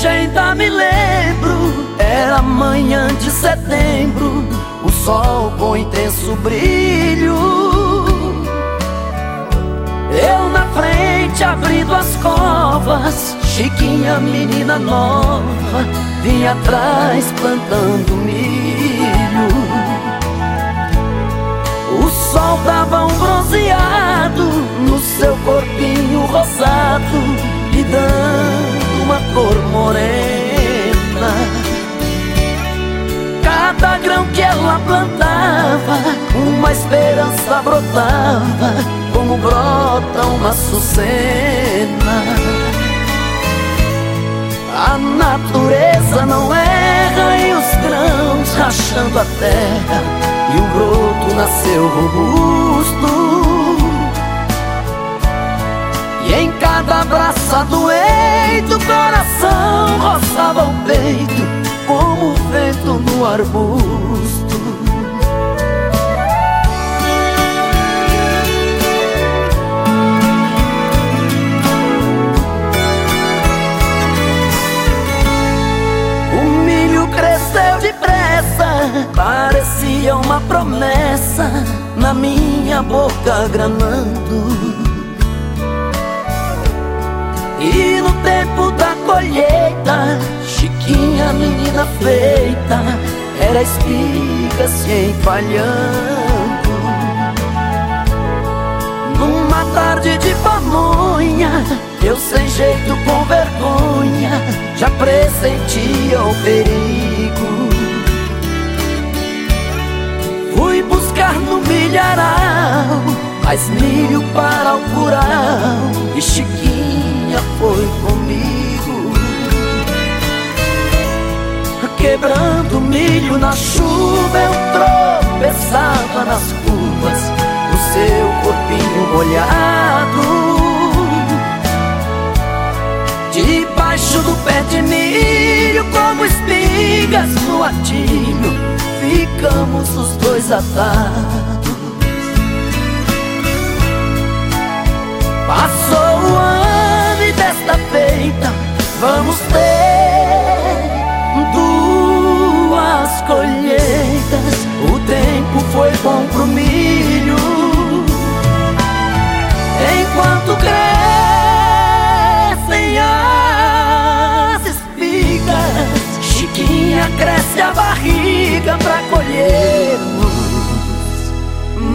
hoje ainda me lembro. Era manhã de setembro. O sol com intenso brilho. Eu na frente abrindo as covas. Chiquinha, menina nova Vinha atrás plantando milho. O sol dava um bronze. Uma esperança brotava, como brota uma sucena. A natureza não erra e os grãos rachando a terra e o broto nasceu robusto. E em cada braça do eito, o coração roçava o peito como o vento no arbusto. Parecia uma promessa na minha boca granando E no tempo da colheita Chiquinha, menina feita Era espiga se empalhando. Numa tarde de pamonha Eu sem jeito com vergonha Já pressentia o perigo milharal Mais milho para o curau E Chiquinha foi comigo Quebrando milho na chuva Eu tropeçava nas curvas Do seu corpinho molhado Debaixo do pé de milho Como espigas no atilho ficamos os dois atados. Vamos ter duas colheitas. O tempo foi bom pro milho, enquanto crescem as espigas. Chiquinha cresce a barriga pra colhermos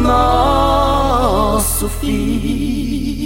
nosso filho.